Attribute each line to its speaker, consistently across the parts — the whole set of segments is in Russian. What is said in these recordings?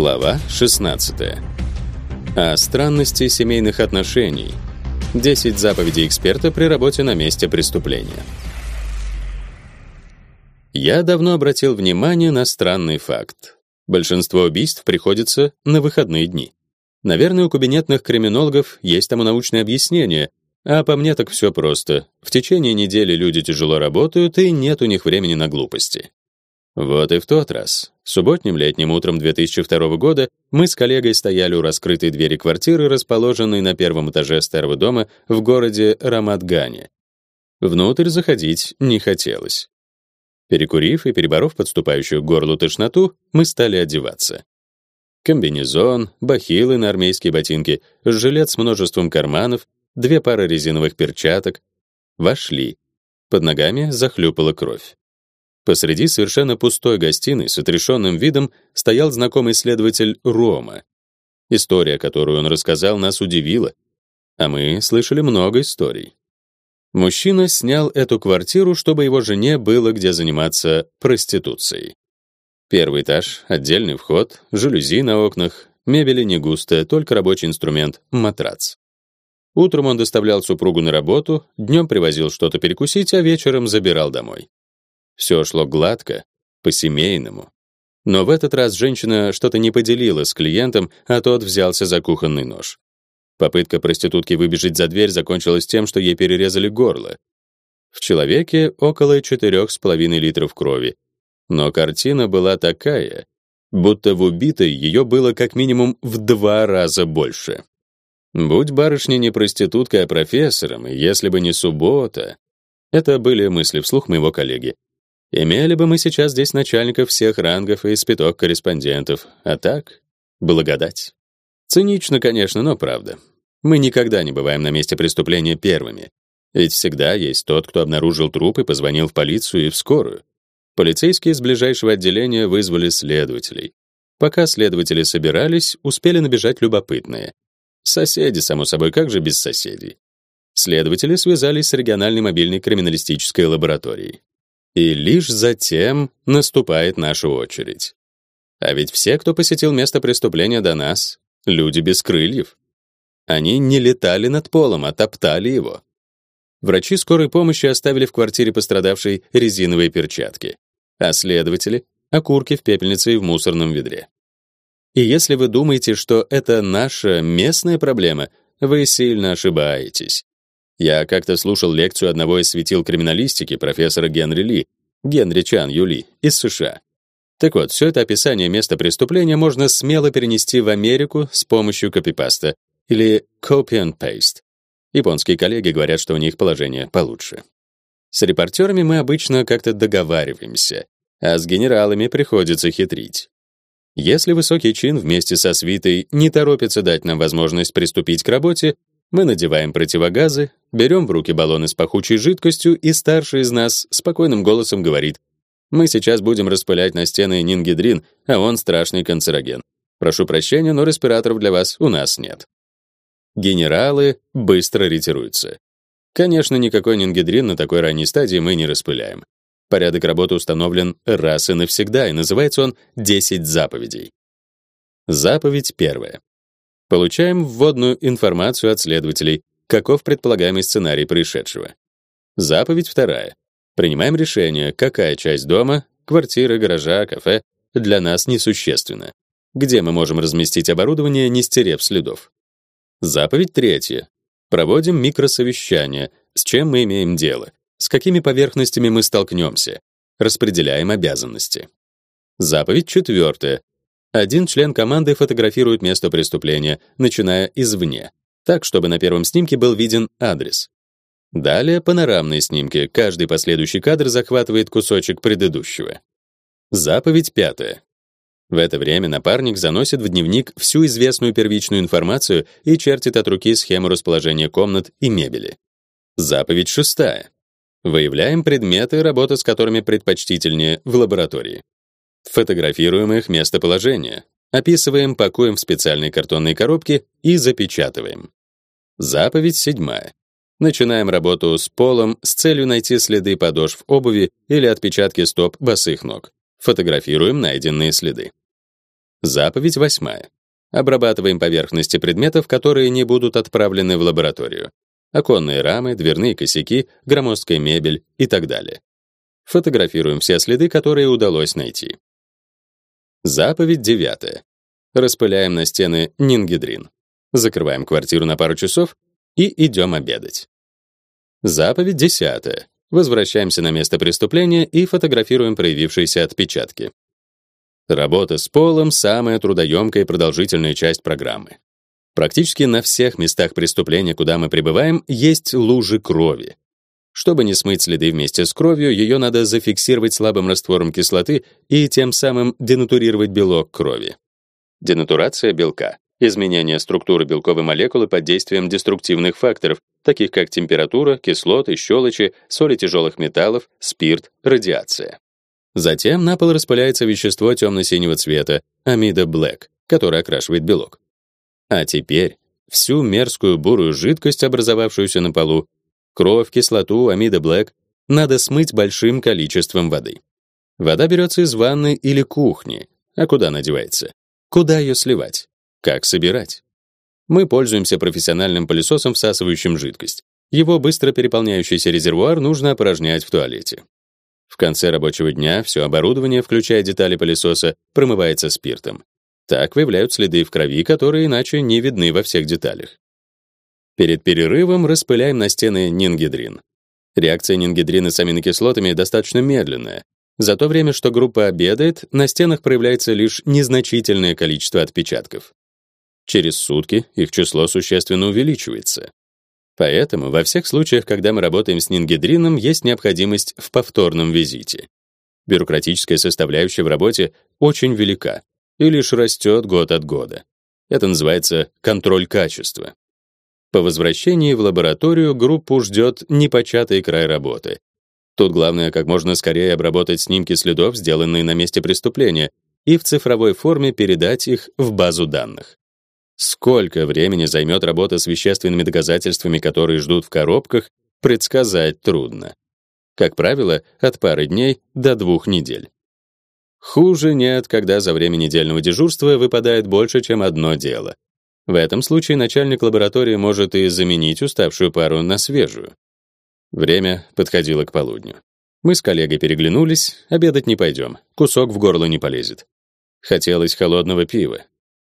Speaker 1: Глава 16. О странности семейных отношений. 10 заповедей эксперта при работе на месте преступления. Я давно обратил внимание на странный факт. Большинство убийств приходится на выходные дни. Наверное, у кабинетных криминологов есть тому научное объяснение, а по мне так все просто. В течение недели люди тяжело работают, и нет у них времени на глупости. Вот и в тот раз, субботним летним утром 2002 года, мы с коллегой стояли у раскрытой двери квартиры, расположенной на первом этаже старого дома в городе Рамадгане. Внутрь заходить не хотелось. Перекурив и переборов подступающую к горлу тошноту, мы стали одеваться. Комбинезон, бахилы на армейские ботинки, жилет с множеством карманов, две пары резиновых перчаток. Вошли. Под ногами захлюпала кровь. Посреди совершенно пустой гостиной с отрешенным видом стоял знакомый следователь Рома. История, которую он рассказал, нас удивила, а мы слышали много историй. Мужчина снял эту квартиру, чтобы его жене было где заниматься проституцией. Первый этаж, отдельный вход, жалюзи на окнах, мебели не густо, только рабочий инструмент матрац. Утром он доставлял супругу на работу, днем привозил что-то перекусить, а вечером забирал домой. Все шло гладко, по-семейному. Но в этот раз женщина что-то не поделила с клиентом, а тот взялся за кухонный нож. Попытка проститутки выбежать за дверь закончилась тем, что ей перерезали горло. В человеке около 4,5 литров крови. Но картина была такая, будто в убитой ее было как минимум в два раза больше. Будь барышня не проституткой, а профессором, если бы не суббота. Это были мысли вслух моего коллеги. Имели бы мы сейчас здесь начальников всех рангов и спиток корреспондентов, а так — благодать. Цинично, конечно, но правда. Мы никогда не бываем на месте преступления первыми. Ведь всегда есть тот, кто обнаружил труп и позвонил в полицию и в скорую. Полицейские из ближайшего отделения вызвали следователей. Пока следователи собирались, успели набежать любопытные. Соседи, само собой, как же без соседей? Следователи связались с региональной мобильной криминалистической лабораторией. И лишь затем наступает наша очередь. А ведь все, кто посетил место преступления до нас, люди без крыльев. Они не летали над полом, а топтали его. Врачи скорой помощи оставили в квартире пострадавшей резиновые перчатки, а следователи — окурки в пепельнице и в мусорном ведре. И если вы думаете, что это наша местная проблема, вы сильно ошибаетесь. Я как-то слушал лекцию одного из светил криминалистики, профессора Генри Ли, Генри Чан Юли, из США. Так вот, все это описание места преступления можно смело перенести в Америку с помощью копипаста или copy and paste. Японские коллеги говорят, что у них положение получше. С репортерами мы обычно как-то договариваемся, а с генералами приходится хитрить. Если высокий чин вместе со свитой не торопится дать нам возможность приступить к работе, мы надеваем противогазы, берем в руки баллоны с пахучей жидкостью, и старший из нас спокойным голосом говорит: "Мы сейчас будем распылять на стены нингидрин, а он страшный канцероген. Прошу прощения, но респираторов для вас у нас нет". Генералы быстро ретируются. Конечно, никакой нингидрин на такой ранней стадии мы не распыляем. Порядок работы установлен раз и навсегда, и называется он «10 заповедей». Заповедь первая. Получаем вводную информацию от следователей, каков предполагаемый сценарий происшедшего. Заповедь вторая. Принимаем решение, какая часть дома, квартиры, гаража, кафе для нас несущественна. Где мы можем разместить оборудование, не стерев следов. Заповедь третья. Проводим микросовещание, с чем мы имеем дело, с какими поверхностями мы столкнемся. Распределяем обязанности. Заповедь четвертая. Один член команды фотографирует место преступления, начиная извне, так чтобы на первом снимке был виден адрес. Далее панорамные снимки. Каждый последующий кадр захватывает кусочек предыдущего. Заповедь пятая. В это время напарник заносит в дневник всю известную первичную информацию и чертит от руки схему расположения комнат и мебели. Заповедь шестая. Выявляем предметы, работа с которыми предпочтительнее в лаборатории. Фотографируем их местоположение, описываем, пакуем в специальные картонные коробки и запечатываем. Заповедь седьмая. Начинаем работу с полом с целью найти следы подошв обуви или отпечатки стоп босых ног. Фотографируем найденные следы. Заповедь восьмая. Обрабатываем поверхности предметов, которые не будут отправлены в лабораторию. Оконные рамы, дверные косяки, громоздкая мебель и так далее. Фотографируем все следы, которые удалось найти. Заповедь девятая. Распыляем на стены нингидрин. Закрываем квартиру на пару часов и идем обедать. Заповедь десятая. Возвращаемся на место преступления и фотографируем проявившиеся отпечатки. Работа с полом — самая трудоемкая и продолжительная часть программы. Практически на всех местах преступления, куда мы прибываем, есть лужи крови. Чтобы не смыть следы вместе с кровью, ее надо зафиксировать слабым раствором кислоты и тем самым денатурировать белок крови. Денатурация белка — изменение структуры белковой молекулы под действием деструктивных факторов, таких как температура, кислоты, щелочи, соли тяжелых металлов, спирт, радиация. Затем на пол распыляется вещество темно-синего цвета, амида блэк, которое окрашивает белок. А теперь всю мерзкую бурую жидкость, образовавшуюся на полу, кровь, кислоту, амида блэк, надо смыть большим количеством воды. Вода берется из ванны или кухни. А куда она девается? Куда ее сливать? Как собирать? Мы пользуемся профессиональным пылесосом, всасывающим жидкость. Его быстро переполняющийся резервуар нужно опорожнять в туалете. В конце рабочего дня все оборудование, включая детали пылесоса, промывается спиртом. Так выявляют следы в крови, которые иначе не видны во всех деталях. Перед перерывом распыляем на стены нингидрин. Реакция нингидрина с аминокислотами достаточно медленная. За то время, что группа обедает, на стенах проявляется лишь незначительное количество отпечатков. Через сутки их число существенно увеличивается. Поэтому во всех случаях, когда мы работаем с нингидрином, есть необходимость в повторном визите. Бюрократическая составляющая в работе очень велика и лишь растет год от года. Это называется контроль качества. По возвращении в лабораторию группу ждет непочатый край работы. Тут главное как можно скорее обработать снимки следов, сделанные на месте преступления, и в цифровой форме передать их в базу данных. Сколько времени займет работа с вещественными доказательствами, которые ждут в коробках, предсказать трудно. Как правило, от пары дней до двух недель. Хуже нет, когда за время недельного дежурства выпадает больше, чем одно дело. В этом случае начальник лаборатории может и заменить уставшую пару на свежую. Время подходило к полудню. Мы с коллегой переглянулись, обедать не пойдем, кусок в горло не полезет. Хотелось холодного пива,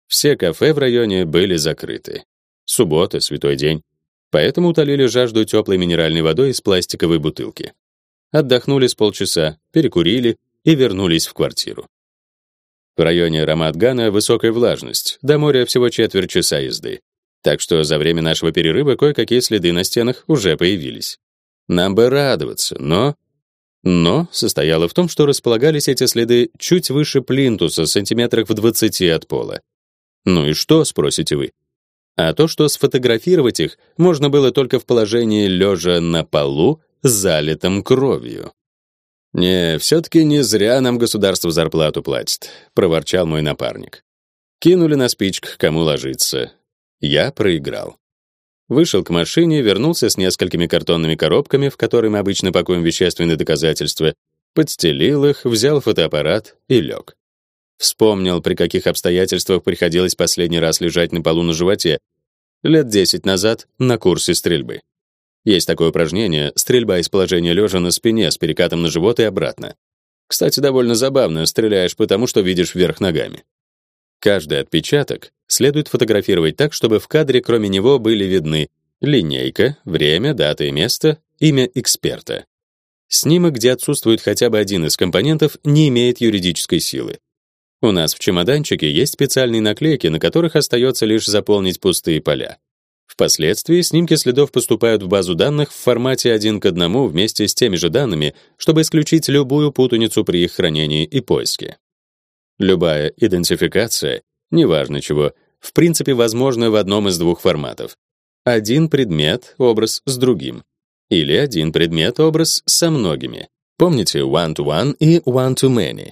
Speaker 1: все кафе в районе были закрыты. Суббота, святой день. Поэтому утолили жажду теплой минеральной водой из пластиковой бутылки. Отдохнули с полчаса, перекурили и вернулись в квартиру. В районе Рамадгана высокая влажность, до моря всего четверть часа езды. Так что за время нашего перерыва кое-какие следы на стенах уже появились. Нам бы радоваться, но... Но состояло в том, что располагались эти следы чуть выше плинтуса, сантиметрах в 20 от пола. Ну и что, спросите вы? А то, что сфотографировать их можно было только в положении лежа на полу, залитым кровью. «Не, все-таки не зря нам государство зарплату платит», — проворчал мой напарник. Кинули на спичках, кому ложиться. Я проиграл. Вышел к машине, вернулся с несколькими картонными коробками, в которые мы обычно пакуем вещественные доказательства, подстелил их, взял фотоаппарат и лег. Вспомнил, при каких обстоятельствах приходилось последний раз лежать на полу на животе. Лет 10 назад на курсе стрельбы. Есть такое упражнение стрельба из положения лежа на спине с перекатом на живот и обратно. Кстати, довольно забавно, стреляешь потому, что видишь вверх ногами. Каждый отпечаток следует фотографировать так, чтобы в кадре кроме него были видны линейка, время, дата и место, имя эксперта. Снимок, где отсутствует хотя бы один из компонентов, не имеет юридической силы. У нас в чемоданчике есть специальные наклейки, на которых остается лишь заполнить пустые поля. Впоследствии снимки следов поступают в базу данных в формате один к одному вместе с теми же данными, чтобы исключить любую путаницу при их хранении и поиске. Любая идентификация, неважно чего, в принципе возможна в одном из двух форматов. Один предмет, образ с другим. Или один предмет, образ со многими. Помните one-to-one -one и one-to-many?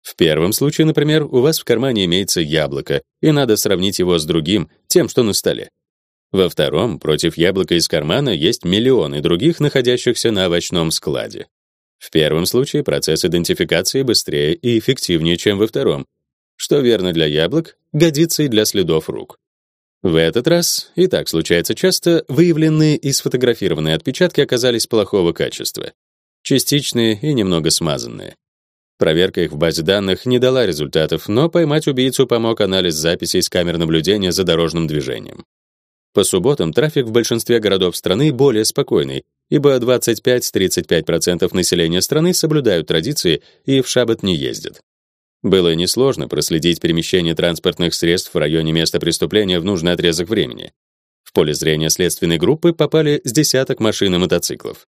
Speaker 1: В первом случае, например, у вас в кармане имеется яблоко, и надо сравнить его с другим, тем, что на столе. Во втором, против яблока из кармана есть миллионы других, находящихся на овощном складе. В первом случае процесс идентификации быстрее и эффективнее, чем во втором. Что верно для яблок, годится и для следов рук. В этот раз, и так случается часто, выявленные и сфотографированные отпечатки оказались плохого качества. Частичные и немного смазанные. Проверка их в базе данных не дала результатов, но поймать убийцу помог анализ записей с камер наблюдения за дорожным движением. По субботам трафик в большинстве городов страны более спокойный, ибо 25-35% населения страны соблюдают традиции и в шаббат не ездят. Было несложно проследить перемещение транспортных средств в районе места преступления в нужный отрезок времени. В поле зрения следственной группы попали с десяток машин и мотоциклов.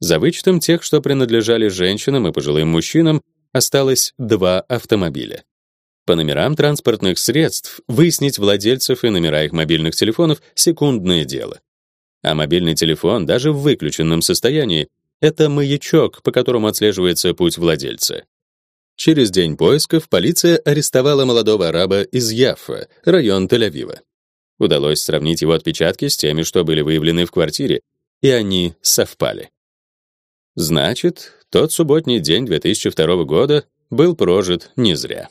Speaker 1: За вычетом тех, что принадлежали женщинам и пожилым мужчинам, осталось два автомобиля. По номерам транспортных средств выяснить владельцев и номера их мобильных телефонов секундное дело. А мобильный телефон даже в выключенном состоянии это маячок, по которому отслеживается путь владельца. Через день поисков полиция арестовала молодого араба из Яффа, район Тель-Авива. Удалось сравнить его отпечатки с теми, что были выявлены в квартире, и они совпали. Значит, тот субботний день 2002 года был прожит не зря.